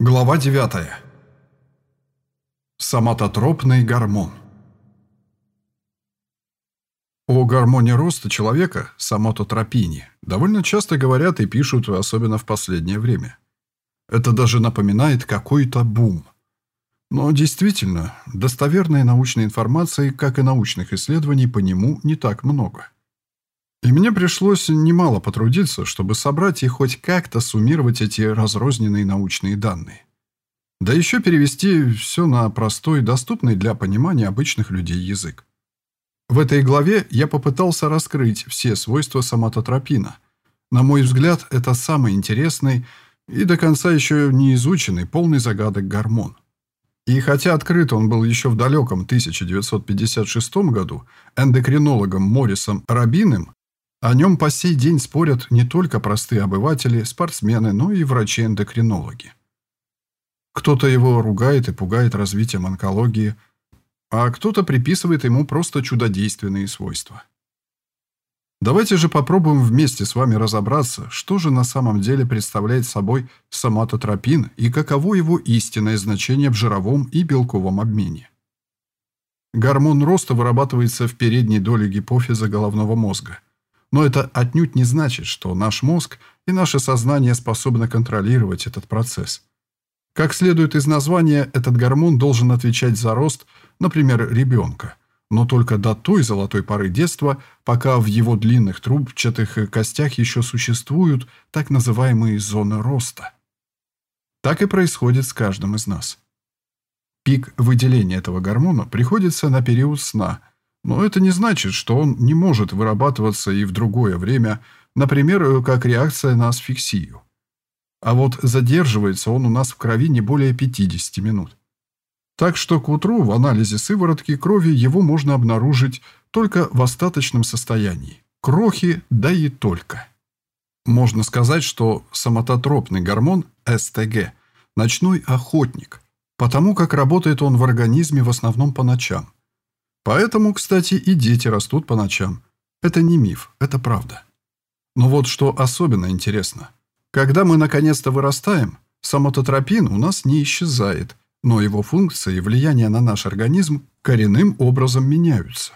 Глава 9. Соматотропный гормон. О гормоне роста человека, соматотропине, довольно часто говорят и пишут, особенно в последнее время. Это даже напоминает какой-то бум. Но действительно, достоверной научной информации, как и научных исследований по нему, не так много. И мне пришлось немало потрудиться, чтобы собрать и хоть как-то суммировать эти разрозненные научные данные. Да еще перевести все на простой, доступный для понимания обычных людей язык. В этой главе я попытался раскрыть все свойства соматотропина. На мой взгляд, это самый интересный и до конца еще не изученный, полный загадок гормон. И хотя открыт он был еще в далеком 1956 году эндокринологом Моррисом Рабиным, о нем по сей день спорят не только простые обыватели, спортсмены, но и врачи-эндокринологи. Кто-то его ругает и пугает развитием онкологии, а кто-то приписывает ему просто чудодейственные свойства. Давайте же попробуем вместе с вами разобраться, что же на самом деле представляет собой соматотропин и каково его истинное значение в жировом и белковом обмене. Гормон роста вырабатывается в передней доле гипофиза головного мозга – но это отнюдь не значит, что наш мозг и наше сознание способны контролировать этот процесс. Как следует из названия, этот гормон должен отвечать за рост, например, ребенка, но только до той золотой поры детства, пока в его длинных трубчатых костях еще существуют так называемые зоны роста. Так и происходит с каждым из нас. Пик выделения этого гормона приходится на период сна – но это не значит, что он не может вырабатываться и в другое время, например, как реакция на асфиксию. А вот задерживается он у нас в крови не более 50 минут. Так что к утру в анализе сыворотки крови его можно обнаружить только в остаточном состоянии. Крохи, да и только. Можно сказать, что соматотропный гормон СТГ – ночной охотник, потому как работает он в организме в основном по ночам. Поэтому, кстати, и дети растут по ночам. Это не миф, это правда. Но вот что особенно интересно. Когда мы наконец-то вырастаем, самототропин у нас не исчезает, но его функции и влияние на наш организм коренным образом меняются.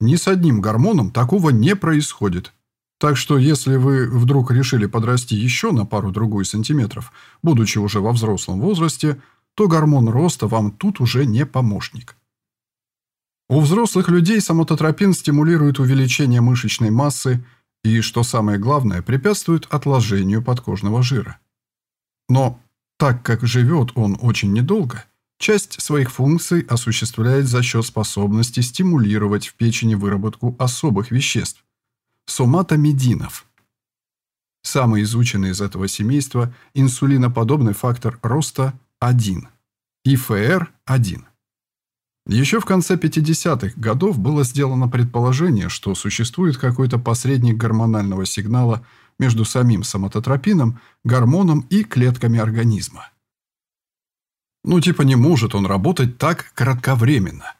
Ни с одним гормоном такого не происходит. Так что если вы вдруг решили подрасти еще на пару-другую сантиметров, будучи уже во взрослом возрасте, то гормон роста вам тут уже не помощник. У взрослых людей самототропин стимулирует увеличение мышечной массы и, что самое главное, препятствует отложению подкожного жира. Но так как живет он очень недолго, часть своих функций осуществляет за счет способности стимулировать в печени выработку особых веществ – соматомединов. Самый изученный из этого семейства – инсулиноподобный фактор роста 1 – ИФР-1. Еще в конце 50-х годов было сделано предположение, что существует какой-то посредник гормонального сигнала между самим соматотропином, гормоном и клетками организма. Ну типа не может он работать так кратковременно.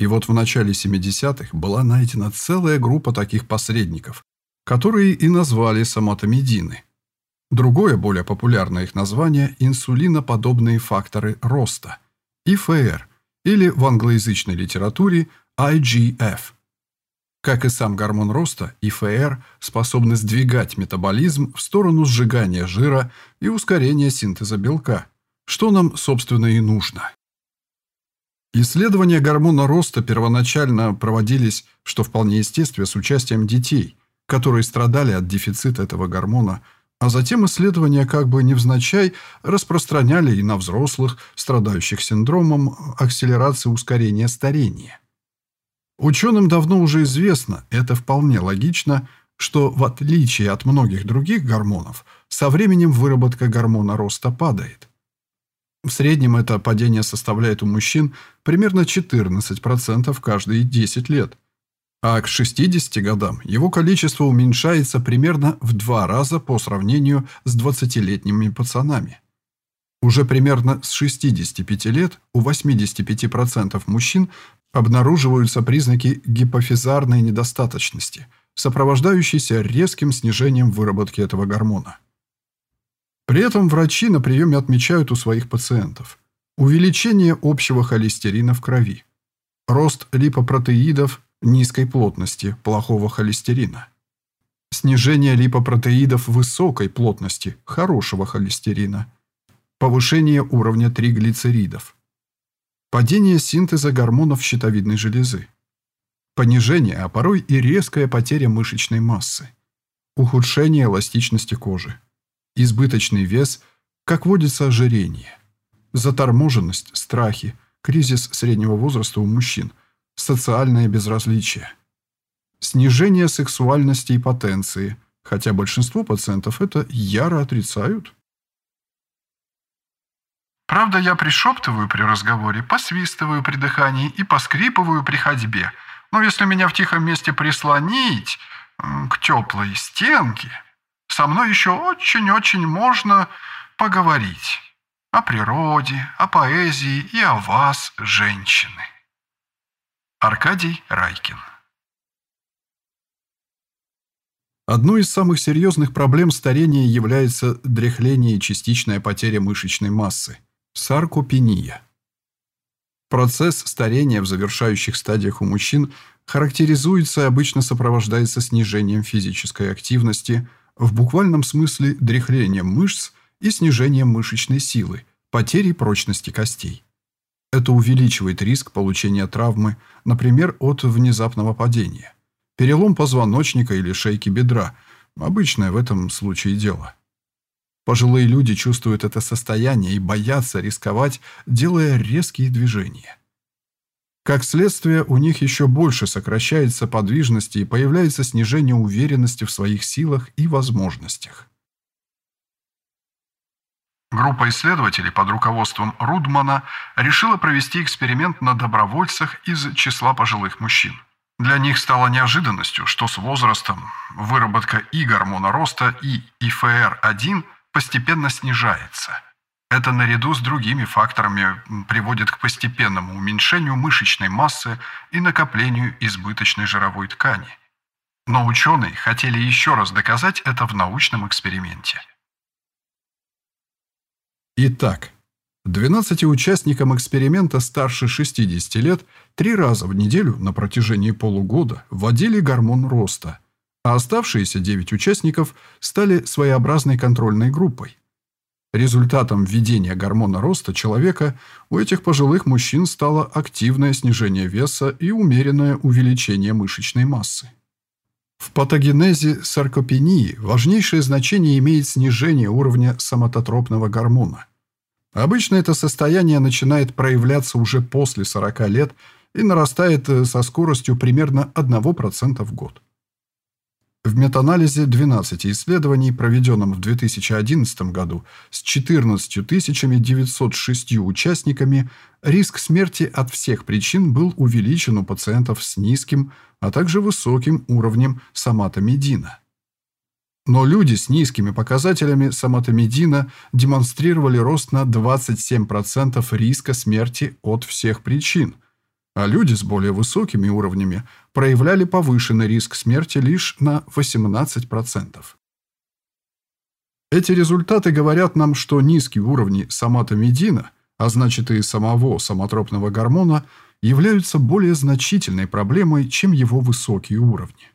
И вот в начале 70-х была найдена целая группа таких посредников, которые и назвали соматомедины. Другое, более популярное их название – инсулиноподобные факторы роста – ИФР – или в англоязычной литературе IGF. Как и сам гормон роста, ИФР способны сдвигать метаболизм в сторону сжигания жира и ускорения синтеза белка, что нам, собственно, и нужно. Исследования гормона роста первоначально проводились, что вполне естественно, с участием детей, которые страдали от дефицита этого гормона – а затем исследования как бы невзначай распространяли и на взрослых, страдающих синдромом акселерации ускорения старения. Ученым давно уже известно, это вполне логично, что в отличие от многих других гормонов, со временем выработка гормона роста падает. В среднем это падение составляет у мужчин примерно 14% каждые 10 лет, а к 60 годам его количество уменьшается примерно в два раза по сравнению с 20-летними пацанами. Уже примерно с 65 лет у 85% мужчин обнаруживаются признаки гипофизарной недостаточности, сопровождающиеся резким снижением выработки этого гормона. При этом врачи на приеме отмечают у своих пациентов увеличение общего холестерина в крови, рост липопротеидов низкой плотности, плохого холестерина, снижение липопротеидов высокой плотности, хорошего холестерина, повышение уровня триглицеридов, падение синтеза гормонов щитовидной железы, понижение, а порой и резкая потеря мышечной массы, ухудшение эластичности кожи, избыточный вес, как водится ожирение, заторможенность, страхи, кризис среднего возраста у мужчин, социальное безразличие, снижение сексуальности и потенции, хотя большинство пациентов это яро отрицают. Правда, я пришептываю при разговоре, посвистываю при дыхании и поскрипываю при ходьбе. Но если меня в тихом месте прислонить к теплой стенке, со мной еще очень-очень можно поговорить. О природе, о поэзии и о вас, женщины. Аркадий Райкин Одной из самых серьезных проблем старения является дряхление и частичная потеря мышечной массы – саркопения. Процесс старения в завершающих стадиях у мужчин характеризуется и обычно сопровождается снижением физической активности – в буквальном смысле дряхлением мышц и снижением мышечной силы, потерей прочности костей. Это увеличивает риск получения травмы, например, от внезапного падения. Перелом позвоночника или шейки бедра – обычное в этом случае дело. Пожилые люди чувствуют это состояние и боятся рисковать, делая резкие движения. Как следствие, у них еще больше сокращается подвижность и появляется снижение уверенности в своих силах и возможностях. Группа исследователей под руководством Рудмана решила провести эксперимент на добровольцах из числа пожилых мужчин. Для них стало неожиданностью, что с возрастом выработка и гормона роста, и ИФР-1 постепенно снижается – это наряду с другими факторами приводит к постепенному уменьшению мышечной массы и накоплению избыточной жировой ткани. Но ученые хотели еще раз доказать это в научном эксперименте. Итак, 12 участникам эксперимента старше 60 лет три раза в неделю на протяжении полугода вводили гормон роста, а оставшиеся 9 участников стали своеобразной контрольной группой. Результатом введения гормона роста человека у этих пожилых мужчин стало активное снижение веса и умеренное увеличение мышечной массы. В патогенезе саркопении важнейшее значение имеет снижение уровня соматотропного гормона. Обычно это состояние начинает проявляться уже после 40 лет и нарастает э, со скоростью примерно 1% в год. В метаанализе 12 исследований, проведенном в 2011 году с 14 906 участниками, риск смерти от всех причин был увеличен у пациентов с низким, а также высоким уровнем соматомедина. Но люди с низкими показателями соматомедина демонстрировали рост на 27% риска смерти от всех причин, а люди с более высокими уровнями проявляли повышенный риск смерти лишь на 18%. Эти результаты говорят нам, что низкие уровни соматомедина, а значит и самого сомотропного гормона, являются более значительной проблемой, чем его высокие уровни.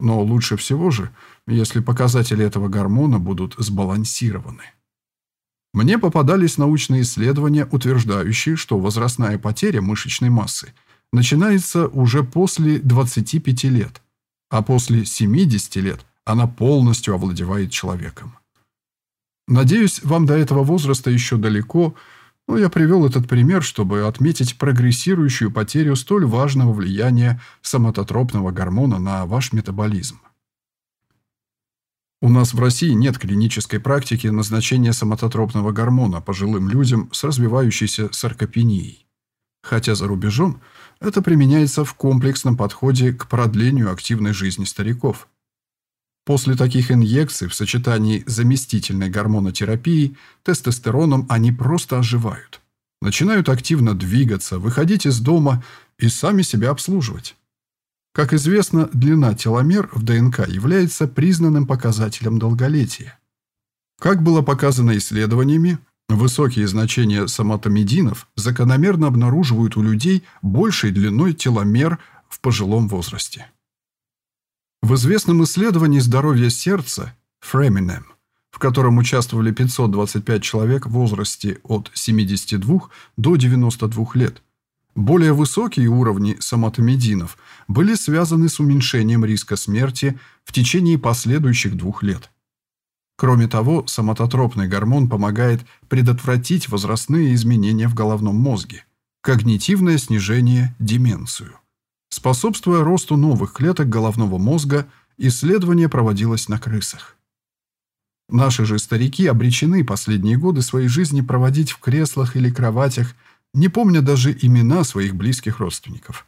Но лучше всего же, если показатели этого гормона будут сбалансированы. Мне попадались научные исследования, утверждающие, что возрастная потеря мышечной массы начинается уже после 25 лет, а после 70 лет она полностью овладевает человеком. Надеюсь, вам до этого возраста еще далеко, но я привел этот пример, чтобы отметить прогрессирующую потерю столь важного влияния соматотропного гормона на ваш метаболизм. У нас в России нет клинической практики назначения соматотропного гормона пожилым людям с развивающейся саркопенией. Хотя за рубежом это применяется в комплексном подходе к продлению активной жизни стариков. После таких инъекций в сочетании заместительной гормонотерапии тестостероном они просто оживают. Начинают активно двигаться, выходить из дома и сами себя обслуживать. Как известно, длина теломер в ДНК является признанным показателем долголетия. Как было показано исследованиями, высокие значения соматомединов закономерно обнаруживают у людей большей длиной теломер в пожилом возрасте. В известном исследовании здоровья сердца Фреминем, в котором участвовали 525 человек в возрасте от 72 до 92 лет, более высокие уровни соматомединов были связаны с уменьшением риска смерти в течение последующих двух лет. Кроме того, соматотропный гормон помогает предотвратить возрастные изменения в головном мозге, когнитивное снижение, деменцию. Способствуя росту новых клеток головного мозга, исследование проводилось на крысах. Наши же старики обречены последние годы своей жизни проводить в креслах или кроватях, не помня даже имена своих близких родственников.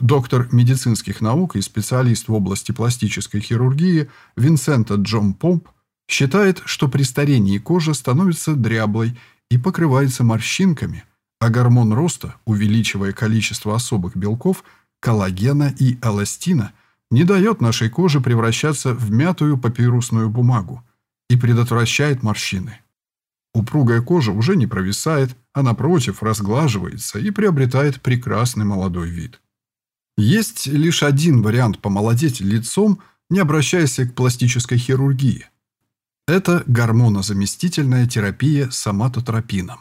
Доктор медицинских наук и специалист в области пластической хирургии Винсента Джон Помп Считает, что при старении кожа становится дряблой и покрывается морщинками, а гормон роста, увеличивая количество особых белков, коллагена и эластина, не дает нашей коже превращаться в мятую папирусную бумагу и предотвращает морщины. Упругая кожа уже не провисает, а напротив разглаживается и приобретает прекрасный молодой вид. Есть лишь один вариант помолодеть лицом, не обращаясь к пластической хирургии – это гормонозаместительная терапия соматотропином.